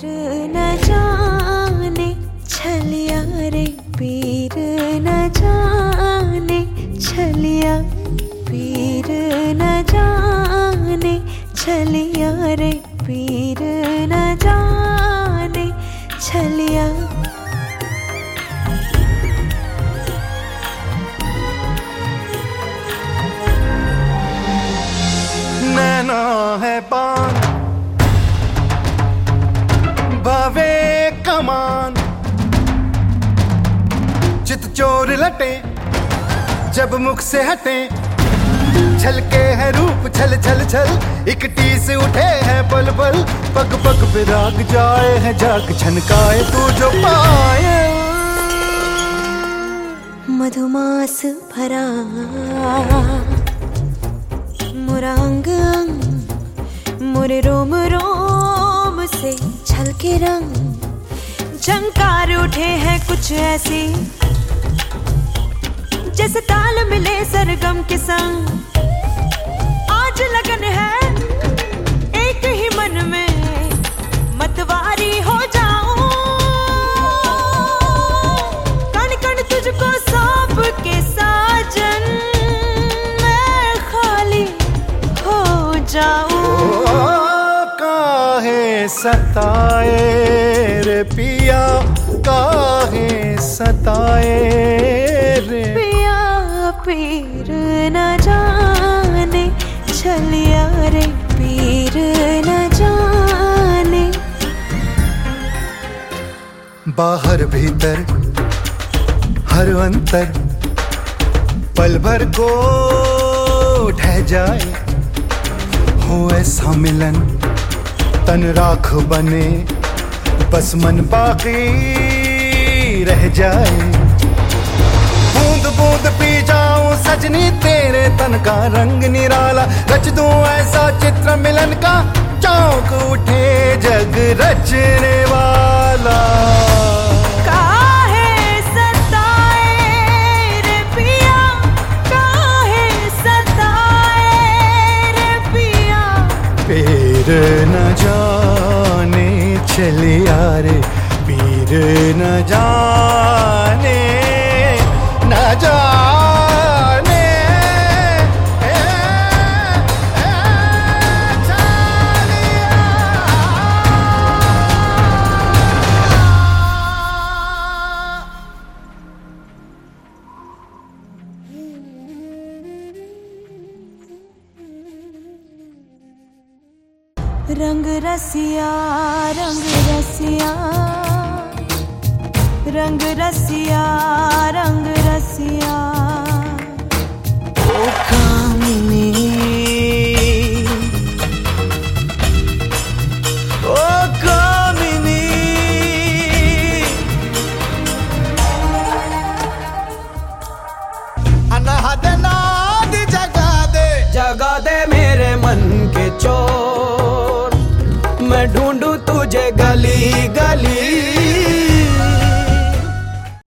पीर न जाने, छलिया रे पीर न जाने, छलिया पीर न जाने, छलिया रे पीर न जाने, छलिया। नैना है कमान चित चोर लटे, जब मुख से हटे। छलके है रूप, छल छल छल, एक टीस उठे हैं पल पल। पग पग पे राग जाए है, जाग छनकाए तू जो पाए। मधुमास भरा मोरा अंग अंग, मोरे रोम रोम से छलके रंग। झंकार उठे हैं कुछ ऐसी। जैसे ताल मिले सरगम के संग। आज लगन है एक ही मन में। मतवारी हो कण कण तुझको सौंप के हो सताए? रे पिया काहे सताए रे। पिया पीर न जाने छलिया रे पीर न जाने। बाहर भीतर हर अंतर पल भर को ढह जाए। हो ऐसा मिलन तन राख बने बस मन बाकी रह जाए। बूंद बूंद पी जाऊँ सजनी तेरे तन का रंग निराला। रच दूँ ऐसा चित्र मिलन का चौक उठे जग रचने वाला। काहे रे न जाने न जाने रंग रसिया रंग रसिया रंग रसिया रंग रसिया।